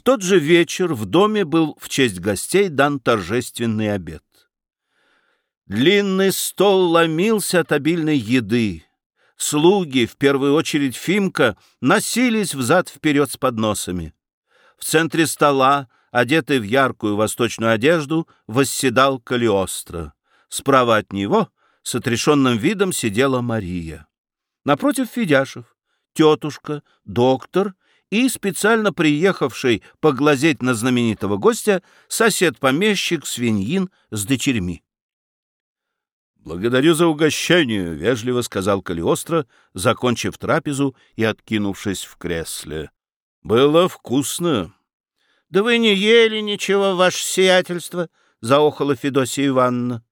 В тот же вечер в доме был в честь гостей дан торжественный обед. Длинный стол ломился от обильной еды. Слуги, в первую очередь Фимка, носились взад-вперед с подносами. В центре стола, одетый в яркую восточную одежду, восседал Калиостро. Справа от него с отрешенным видом сидела Мария. Напротив Федяшев, тетушка, доктор и специально приехавший поглазеть на знаменитого гостя сосед-помещик Свиньин с дочерьми. «Благодарю за угощение», — вежливо сказал Калиостро, закончив трапезу и откинувшись в кресле. «Было вкусно». «Да вы не ели ничего, ваше сиятельство», — заохала Федосия Ивановна.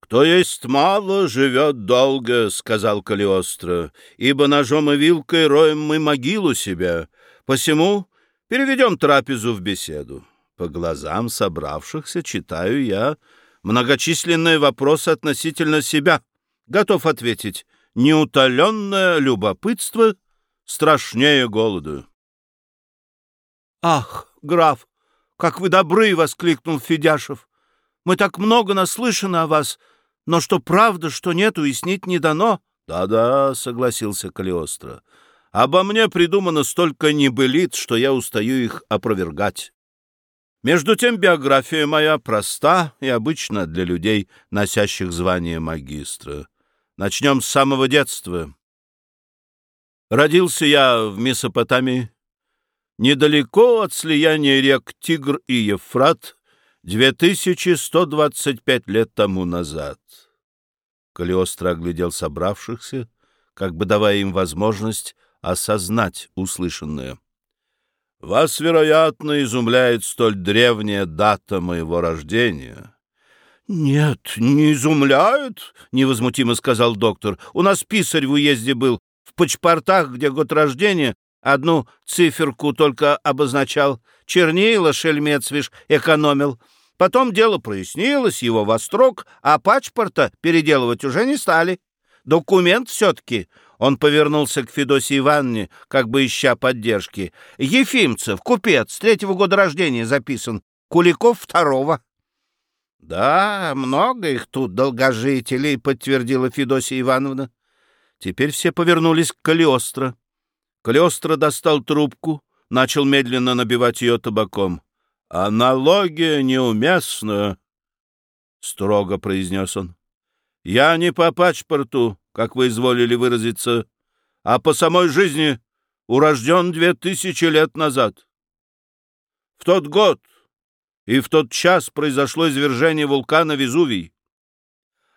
«Кто есть мало, живет долго», — сказал Калиостро, «ибо ножом и вилкой роем мы могилу себя. Посему переведем трапезу в беседу. По глазам собравшихся читаю я многочисленные вопросы относительно себя. Готов ответить, неутоленное любопытство страшнее голода. «Ах, граф, как вы добры!» — воскликнул Федяшев. «Мы так много наслышаны о вас, но что правда, что нет, уяснить не дано». «Да-да», — согласился Калиостро, — «обо мне придумано столько небылиц, что я устаю их опровергать». Между тем биография моя проста и обычна для людей, носящих звание магистра. Начнем с самого детства. Родился я в Месопотамии, недалеко от слияния рек Тигр и Ефрат, 2125 лет тому назад. Калиостро оглядел собравшихся, как бы давая им возможность осознать услышанное. Вас, вероятно, изумляет столь древняя дата моего рождения. — Нет, не изумляет, — невозмутимо сказал доктор. — У нас писарь в уезде был. В почпортах, где год рождения, одну циферку только обозначал. Чернила, шельмец, вишь, экономил. Потом дело прояснилось, его вострок, а пачпорта переделывать уже не стали. Документ все-таки он повернулся к Федосии Ивановне, как бы ища поддержки. «Ефимцев, купец, третьего года рождения записан. Куликов второго». «Да, много их тут, долгожителей», — подтвердила Федосия Ивановна. Теперь все повернулись к Калиостро. Калиостро достал трубку, начал медленно набивать ее табаком. «Аналогия неуместна», — строго произнес он. «Я не по паспорту как вы изволили выразиться, а по самой жизни урожден две тысячи лет назад. В тот год и в тот час произошло извержение вулкана Везувий.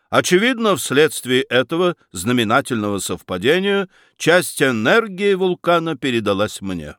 Очевидно, вследствие этого знаменательного совпадения часть энергии вулкана передалась мне.